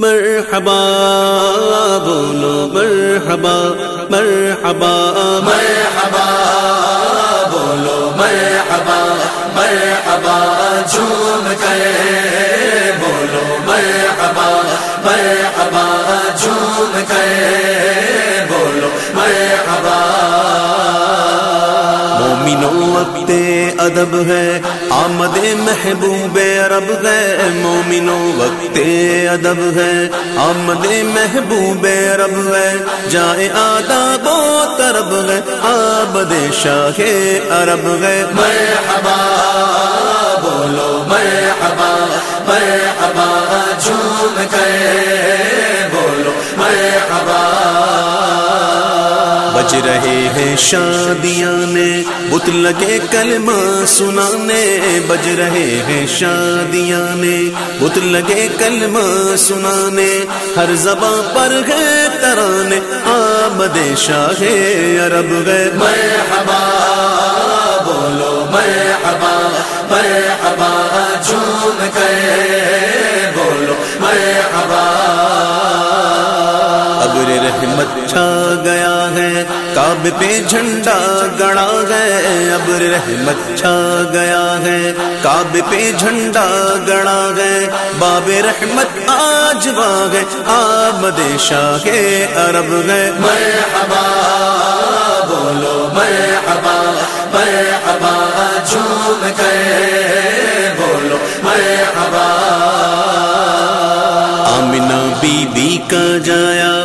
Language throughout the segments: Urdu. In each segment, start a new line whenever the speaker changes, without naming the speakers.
مرحبا بولو مرحبا مرحبا
مرحبا بولو مرحبا مرحبا جھوم کر بولو مرحبا مرحبا جھوم کر بولو مرحبا۔
مومنو وقت ادب ہے۔ آمد محبوب عرب ہے۔ مومنو وقت ادب ہے۔ آمد محبوب عرب ہے۔ جائے آداب و ترب ہے۔ آبد شاہ عرب ہے۔
مرحبا، بولو مرحبا۔ مرحبا، جھوم کر۔
بج رہے ہیں شادیاں نے، بت لگے کلمہ سنانے، بج رہے ہیں شادیاں نے، بت لگے کلمہ سنانے۔ ہر زباں پر ہے ترانے، آمد شاہ عرب گئے
مرحبا، بولو مرحبا مرحبا، جھوم کر۔
رحمت چھا گیا ہے۔ کاب پہ جھنڈا گڑا ہے۔ ابر رحمت چھا گیا ہے۔ کاب پہ جھنڈا گڑا ہے۔ باب رحمت آج باغ آمد شاہ عرب ہے۔
مرحبا بولو مرحبا مرحبا جھوم کر بولو مرحبا۔
آمنہ بی بی کا جایا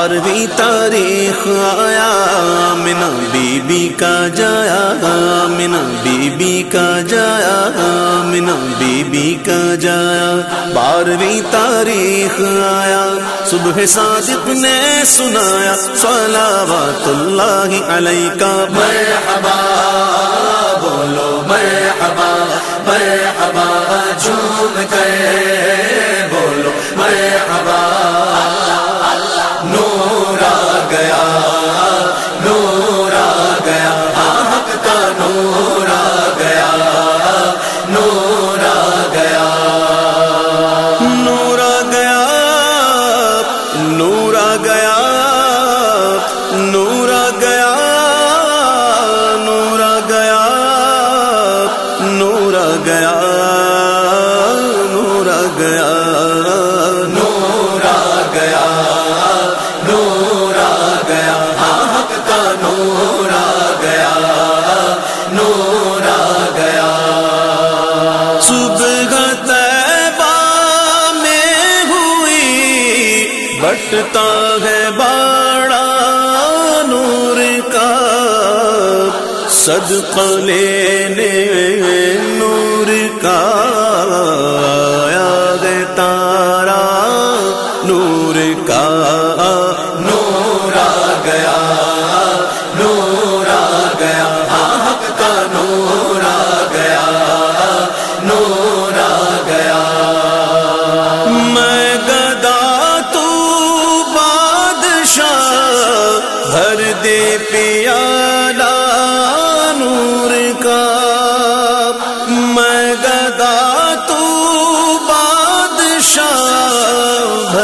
بارہویں تاریخ آیا آمنہ بی بی کا جایا آمنہ بی بی کا جایا آمنہ بی بی کا جایا۔ بارہویں تاریخ آیا، صبح صادق نے سنایا، صلوات اللہ علیہ کا
مرحبا، بولو مرحبا مرحبا، جھوم کر۔ گیا، نور آ گیا، نور آ گیا، نور آ گیا ہاں، حق کا نور آ گیا، نور آ گیا۔
صبح طیبہ میں ہوئی، بٹتا ہے باڑا نور کا، صدقہ لینے کا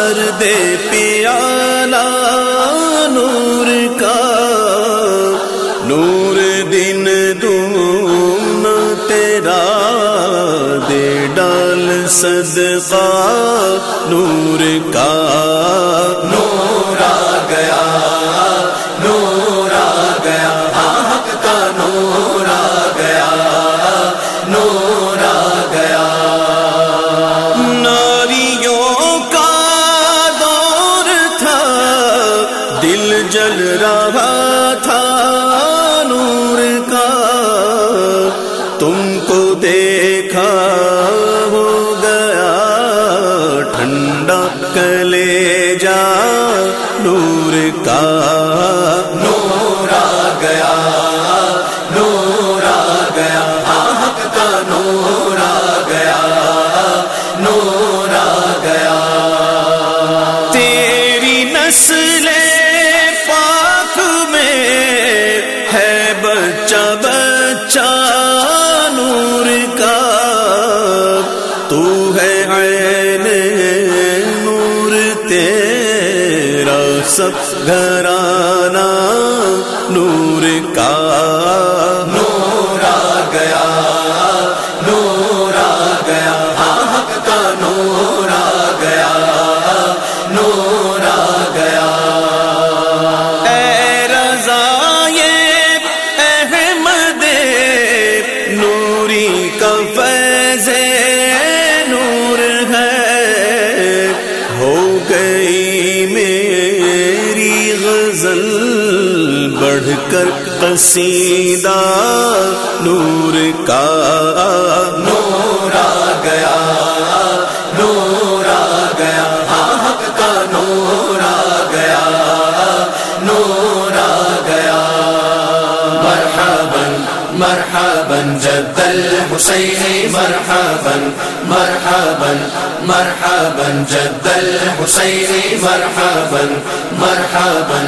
بھر دے پیالہ نور کا۔ نور دن دون تیرا دے ڈال صدقہ نور کا۔
چورا گیا۔
تیری نسل پاک میں ہے بچہ بچہ نور کا۔ تو ہے عین نور تیرا، سب گھر کر قصیدہ نور کا
مرحبا جد الحسین مرحبا مرحبا مرحبا جد الحسین مرحبا مرحبا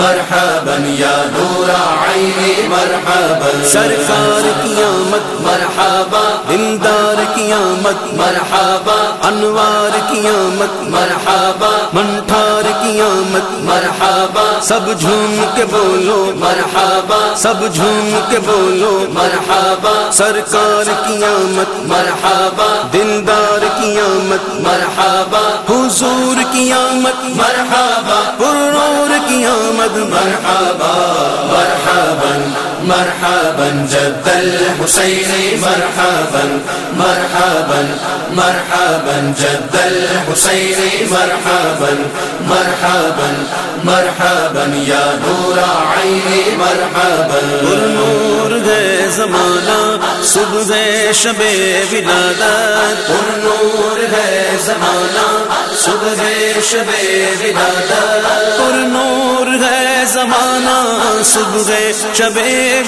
مرحبا یا نور عینی مرحبا.
سرکار آمد
مرحبا
دلدار کی آمد
مرحبا
انوار آمد
مرحبا
منٹھار قیامت
مرحبا،
سب جھوم کے بولو
مرحبا،
سب جھوم کے بولو
مرحبا،
سرکار کی آمد
مرحبا،
دلدار کی آمد
مرحبا،
حضور کی آمد
مرحبا
پرنور کی آمد
مرحبا مرحبا مرحبا جد الحسین مرحبا مرحبا مرحبا جد الحسین مرحبا مرحبا مرحبا یا نور عینی مرحبا.
نور ہے زمانہ صبح شب ولادت
نور ہے زمانہ صبح شب ولادت
پر نور ہے زمانہ، صبح شب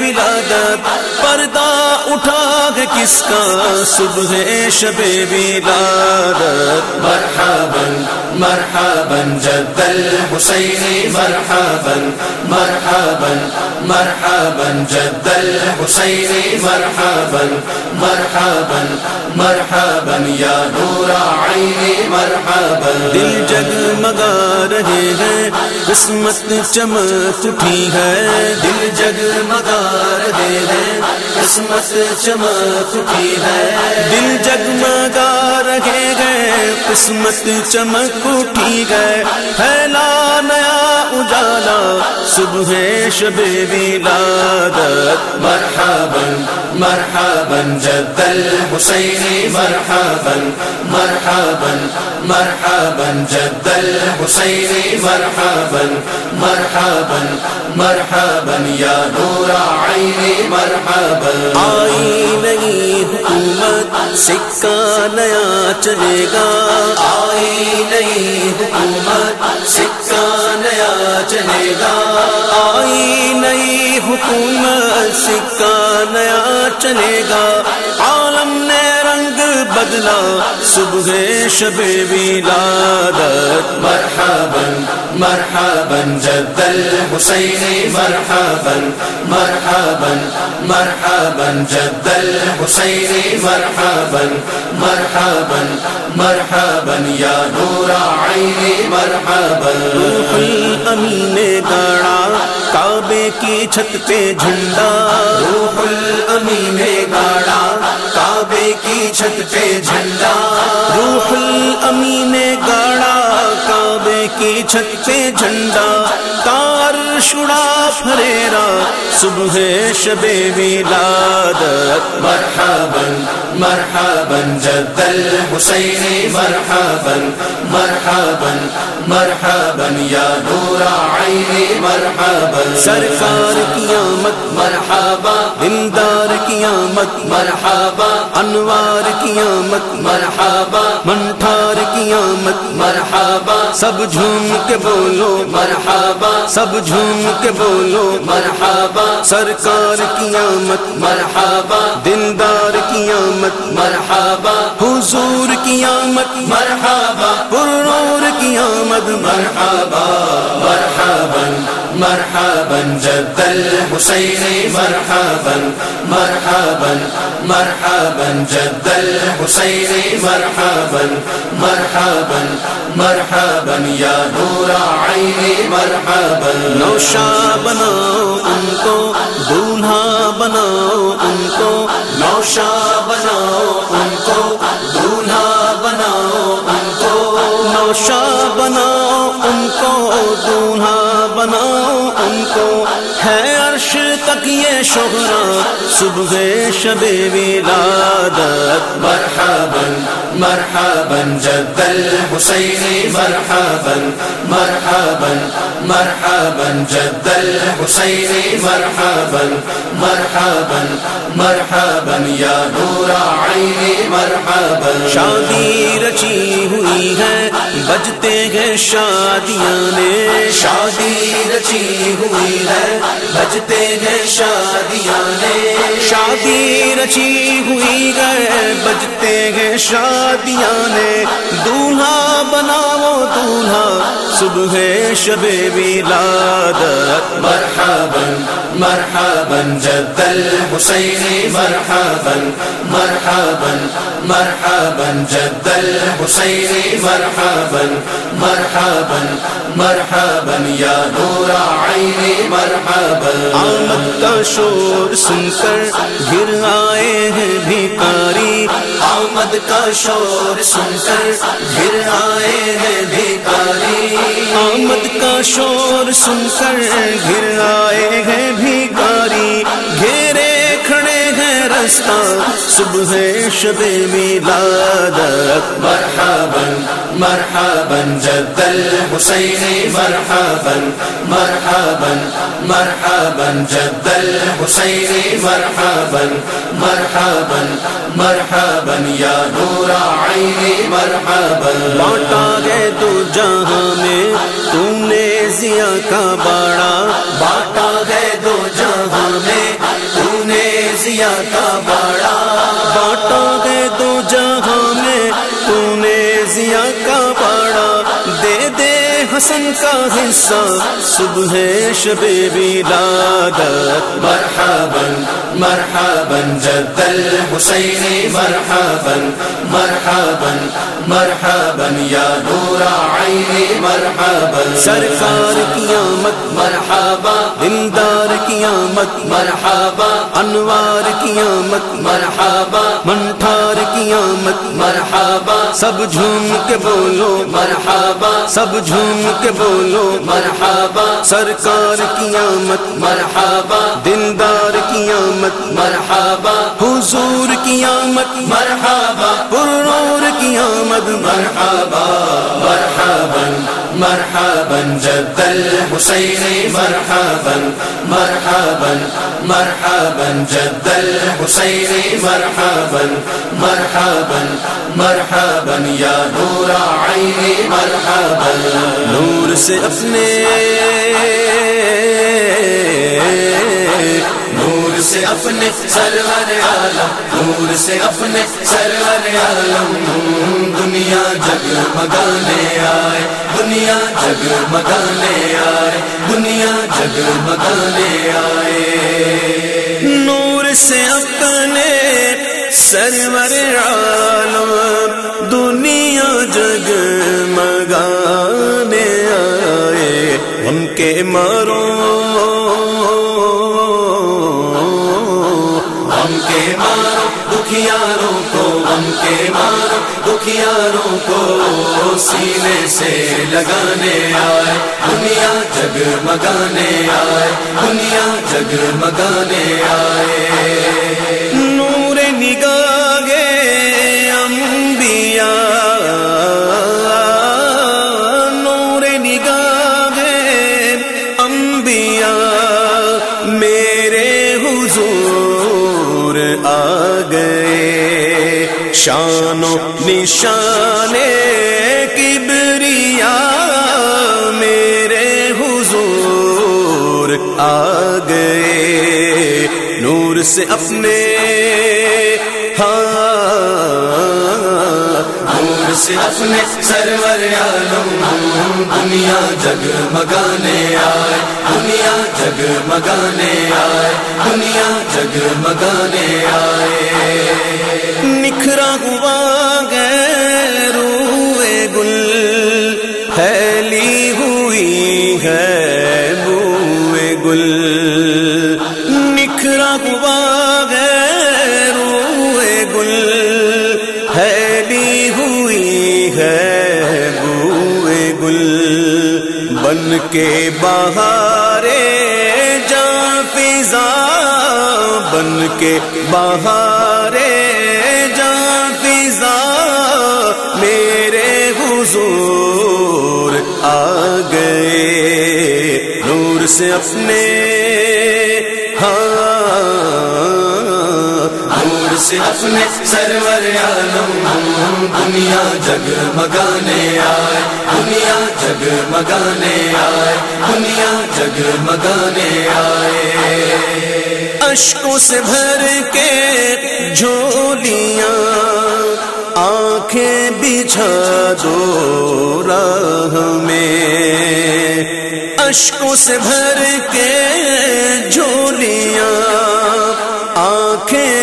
ولادت، پردہ اٹھا ہے کس کا؟ صبح شب ولادت۔
مرحبا مرحبا، جد الحسین، مرحبا مرحبا مرحبا، جد الحسین، مرحبا مرحبا مرحبا، یا نور عینی، مرحبا
دل جگمگا رہے ہیں، قسمت چمک اٹھی ہے۔
دل جگمگا رہے ہیں، قسمت چمک اٹھی ہے۔
دل جگمگا رہے گئے قسمت چمک اٹھی گئے پھیلا نیا اجالا، صبح شب ولادت
مرحبا۔ مرحبا، جد الحسین مرحبا مرحبا مرحبا، جد الحسین مرحبا مرحبا مرحبا، یا نور عینی مرحبا۔
آئی نئی حکومت سکہ نیا چلے گا۔
آئی نئی حکومت سکہ نیا چلے گا۔
نئی حکومت نیا چلے گا۔ عالم نے رنگ بدلا۔ صبح شب ولادت
مرحبا مرحبا، جد الحسین، مرحبا مرحبا مرحبا، جد الحسین، مرحبا مرحبا مرحبا، یا نور عینی مرحبا۔
روح الامین گاڑا کعبے کی چھت پہ جھنڈا۔
روح الامین گاڑا۔ کعبے کی چھت پہ جھنڈا۔
روح الامین گاڑا۔ کی چھت پہ جھنڈا کار شڑا پھریرا صبح شب ولادت
مرحبا مرحبا جد الحسین مرحبا مرحبا مرحبا یا نور عینی مرحبا۔
سرکار کی آمد
مرحبا۔
دلدار کی آمد
مرحبا۔
انوار کی آمد
مرحبا۔
آمد
مرحبا.
سب جھوم کے بولو.
مرحبا.
سب جھوم کے بولو.
مرحبا.
سرکار کی آمد.
مرحبا.
دلدار کی آمد.
مرحبا.
حضور کی آمد.
مرحبا.
کی آمد
مرحبا مرحبا مرحبا، جد الحسين مرحبا مرحبا مرحبا، جد الحسين مرحبا مرحبا مرحبا يا نور عيني مرحبا۔
نوشا بناؤ ان کو دولہا بناؤ ان کو نوشا شہرا صبح شب ولادت
مرحبا مرحبا جد الحسين مرحبا مرحبا مرحبا جد الحسين مرحبا مرحبا مرحبا يا نور عيني مرحبا۔
شادی رچی ہوئی ہے بجتے ہیں شادیاں نے
شادی رچی ہوئی ہے بجتے ہیں شادیاں نے
شادی رچی ہوئی ہے بجتے ہیں شادیاں نے دولہا بناؤ دولہا۔ صبح شب ولادت
مرحبا مرحبا جد الحسين مرحبا مرحبا مرحبا جد الحسين مرحبا مرحبا مرحبا يا نور عيني مرحبا۔
آمد کا شور سن کر گر آئے ہیں بھیکاری۔
آمد کا شور سن کر گر آئے ہیں بھیکاری۔
آمد کا شور سن کر گر آئے ہیں صبح شب ولادت
مرحبا مرحبا، جد الحسين مرحبا مرحبا مرحبا، جد الحسين مرحبا مرحبا مرحبا يا نور عيني مرحبا۔
بانٹا گئے تو جہاں میں، تم نے ضیا کا باڑا،
باٹا دنیا کا
حسن کا حصہ صبح شب ولادت
مرحبا مرحبا جد الحسين مرحبا مرحبا مرحبا يا نور عيني مرحبا۔
سرکار آمد
مرحبا۔
دلدار آمد
مرحبا۔
انوار آمد
مرحبا۔
منٹھار قیامت
مرحبا،
سب جھوم کے بولو
مرحبا،
سب جھوم کے بولو
مرحبا،
سرکار کی آمد
مرحبا،
دلدار کی آمد
مرحبا،
حضور کی آمد
مرحبا
پرور کی آمد
مرحبا مرحبا مرحبا، جد الحسين مرحبا مرحبا مرحبا، جد الحسين مرحبا مرحبا مرحبا يا نور عيني مرحبا۔
نور سے اپنے
نور سے اپنے سرور عالم، نور سے اپنے سرور عالم۔ دنیا جگ مگانے آئے، دنیا جگ مگانے آئے، دنیا جگ مگانے آئے۔
نور سے اپنے سرور عالم، دنیا جگ مگانے آئے۔ ہم کے مارو
ماں دکھیاروں کو سینے سے لگانے آئے۔ دنیا جگ مگانے آئے۔ دنیا جگ مگانے آئے۔
نشان کبریا میرے حضور آ گئے نور سے اپنے
سے اپنے سرور عالم دنیا جگ مگانے آئے۔ دنیا جگ مگانے آئے۔ دنیا جگ مگانے آئے۔
نکھرا ہوا روئے گل۔ پھیلی ہوئی ہے بوئے گل۔ بن کے بہارے جا فضا، بن کے بہارے جا فضا، میرے حضور آ گئے، نور سے اپنے ہاں
سے اپنے سرور عالم دنیا جگ مگانے آئے، دنیا جگ مگانے آئے، دنیا جگ مگانے آئے۔
اشکوں سے بھر کے جھولیاں، آنکھیں بچھا دو راہ میں۔ اشکوں سے بھر کے جھولیاں، آنکھیں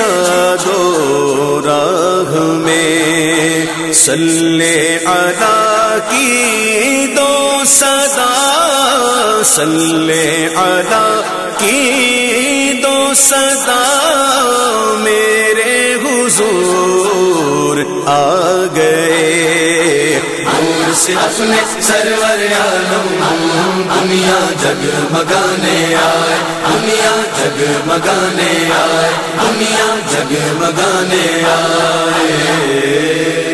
بچھا دو راہ میں سلے ادا کی دو سدا سلے ادا کی دو سدا میرے حضور آ گئے۔
سے اپنے سرور عالم دنیا جگ مگانے آئے، دنیا جگ مگانے آئے، دنیا جگ مگانے آئے۔